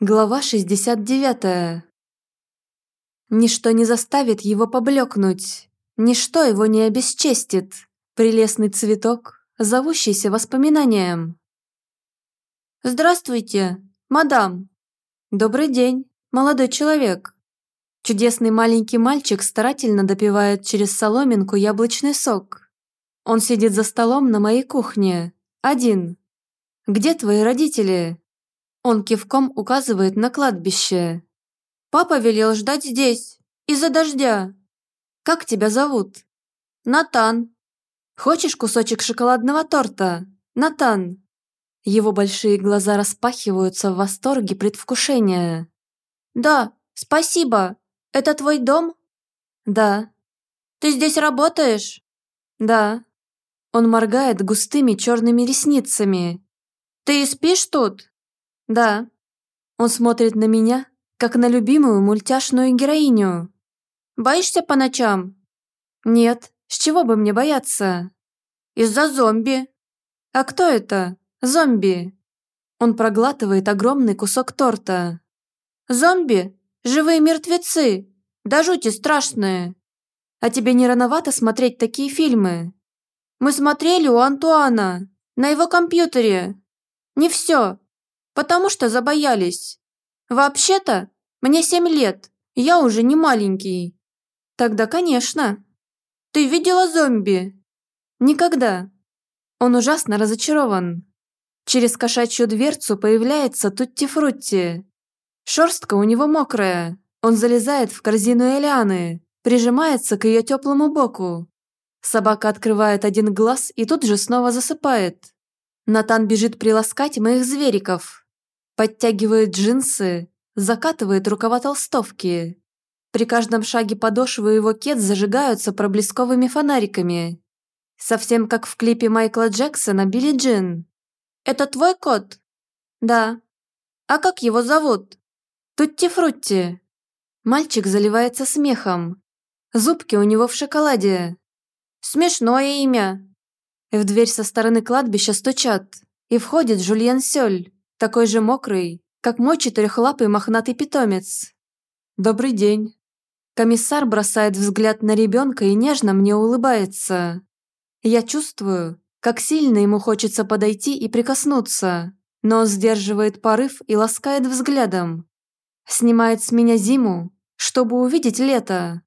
Глава 69. Ничто не заставит его поблекнуть, ничто его не обесчестит. Прелестный цветок, зовущийся воспоминанием. «Здравствуйте, мадам!» «Добрый день, молодой человек!» Чудесный маленький мальчик старательно допивает через соломинку яблочный сок. Он сидит за столом на моей кухне, один. «Где твои родители?» Он кивком указывает на кладбище. «Папа велел ждать здесь, из-за дождя. Как тебя зовут?» «Натан». «Хочешь кусочек шоколадного торта?» «Натан». Его большие глаза распахиваются в восторге предвкушения. «Да, спасибо. Это твой дом?» «Да». «Ты здесь работаешь?» «Да». Он моргает густыми черными ресницами. «Ты спишь тут?» «Да». Он смотрит на меня, как на любимую мультяшную героиню. «Боишься по ночам?» «Нет, с чего бы мне бояться?» «Из-за зомби». «А кто это? Зомби?» Он проглатывает огромный кусок торта. «Зомби? Живые мертвецы! Да жути страшные! А тебе не рановато смотреть такие фильмы? Мы смотрели у Антуана, на его компьютере. Не все, потому что забоялись. Вообще-то, мне семь лет, я уже не маленький. Тогда, конечно. Ты видела зомби? Никогда. Он ужасно разочарован. Через кошачью дверцу появляется Тутти-Фрутти. Шерстка у него мокрая. Он залезает в корзину Элианы, прижимается к ее теплому боку. Собака открывает один глаз и тут же снова засыпает. Натан бежит приласкать моих звериков. Подтягивает джинсы, закатывает рукава толстовки. При каждом шаге подошвы его кет зажигаются проблесковыми фонариками. Совсем как в клипе Майкла Джексона «Билли Джин». «Это твой кот?» «Да». «А как его зовут?» «Тутти-фрутти». Мальчик заливается смехом. Зубки у него в шоколаде. «Смешное имя». В дверь со стороны кладбища стучат, и входит Жульен Сёль такой же мокрый, как мой четырехлапый мохнатый питомец. «Добрый день». Комиссар бросает взгляд на ребенка и нежно мне улыбается. Я чувствую, как сильно ему хочется подойти и прикоснуться, но он сдерживает порыв и ласкает взглядом. Снимает с меня зиму, чтобы увидеть лето.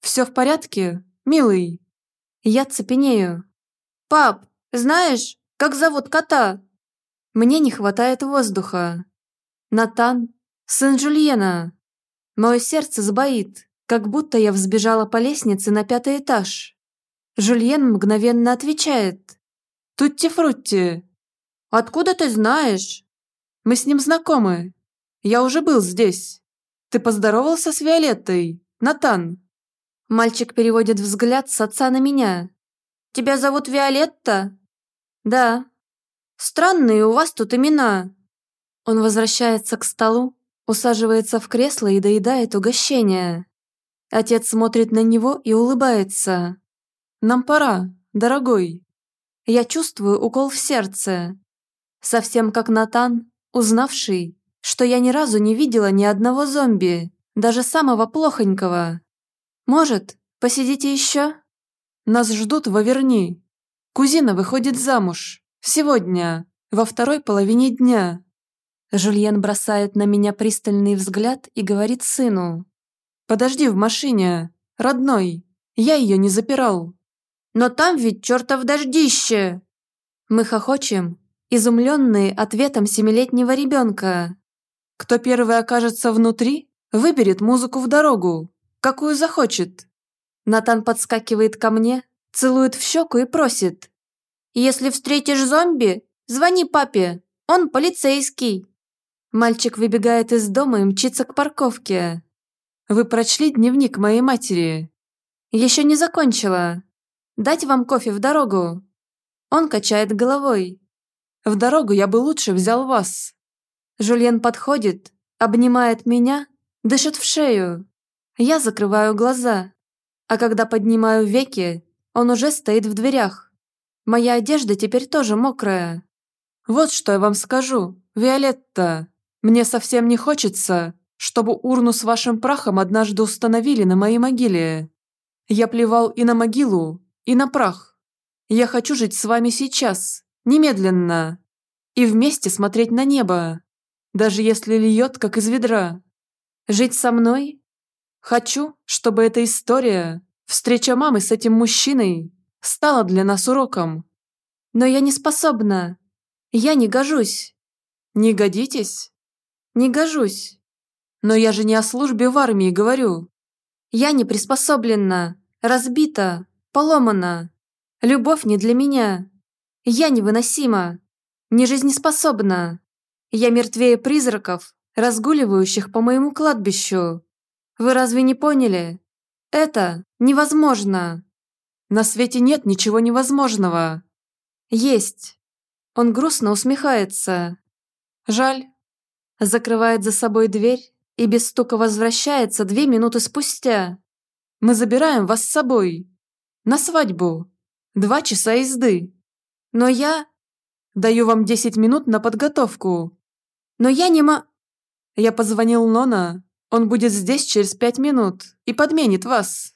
«Все в порядке, милый?» Я цепенею. «Пап, знаешь, как зовут кота?» Мне не хватает воздуха. Натан, сын Жульена. Мое сердце сбоит, как будто я взбежала по лестнице на пятый этаж. Жульен мгновенно отвечает. «Тутти-фрутти». «Откуда ты знаешь?» «Мы с ним знакомы. Я уже был здесь. Ты поздоровался с Виолеттой, Натан?» Мальчик переводит взгляд с отца на меня. «Тебя зовут Виолетта?» «Да». Странные у вас тут имена». Он возвращается к столу, усаживается в кресло и доедает угощение. Отец смотрит на него и улыбается. «Нам пора, дорогой». Я чувствую укол в сердце. Совсем как Натан, узнавший, что я ни разу не видела ни одного зомби, даже самого плохонького. «Может, посидите еще?» «Нас ждут в Аверни. Кузина выходит замуж». Сегодня, во второй половине дня». Жульен бросает на меня пристальный взгляд и говорит сыну. «Подожди в машине, родной, я ее не запирал». «Но там ведь чертов дождище!» Мы хохочем, изумленные ответом семилетнего ребенка. «Кто первый окажется внутри, выберет музыку в дорогу, какую захочет». Натан подскакивает ко мне, целует в щеку и просит. Если встретишь зомби, звони папе, он полицейский». Мальчик выбегает из дома и мчится к парковке. «Вы прочли дневник моей матери?» «Еще не закончила. Дать вам кофе в дорогу?» Он качает головой. «В дорогу я бы лучше взял вас». Жульен подходит, обнимает меня, дышит в шею. Я закрываю глаза, а когда поднимаю веки, он уже стоит в дверях. Моя одежда теперь тоже мокрая. Вот что я вам скажу, Виолетта. Мне совсем не хочется, чтобы урну с вашим прахом однажды установили на моей могиле. Я плевал и на могилу, и на прах. Я хочу жить с вами сейчас, немедленно, и вместе смотреть на небо, даже если льет, как из ведра. Жить со мной? Хочу, чтобы эта история, встреча мамы с этим мужчиной, стала для нас уроком. Но я не способна. Я не гожусь. Не годитесь? Не гожусь. Но я же не о службе в армии говорю. Я не приспособлена, разбита, поломана. Любовь не для меня. Я невыносима, не жизнеспособна. Я мертвее призраков, разгуливающих по моему кладбищу. Вы разве не поняли? Это невозможно. На свете нет ничего невозможного. Есть. Он грустно усмехается. Жаль. Закрывает за собой дверь и без стука возвращается две минуты спустя. Мы забираем вас с собой. На свадьбу. Два часа езды. Но я... Даю вам десять минут на подготовку. Но я не ма... Я позвонил Нона. Он будет здесь через пять минут и подменит вас.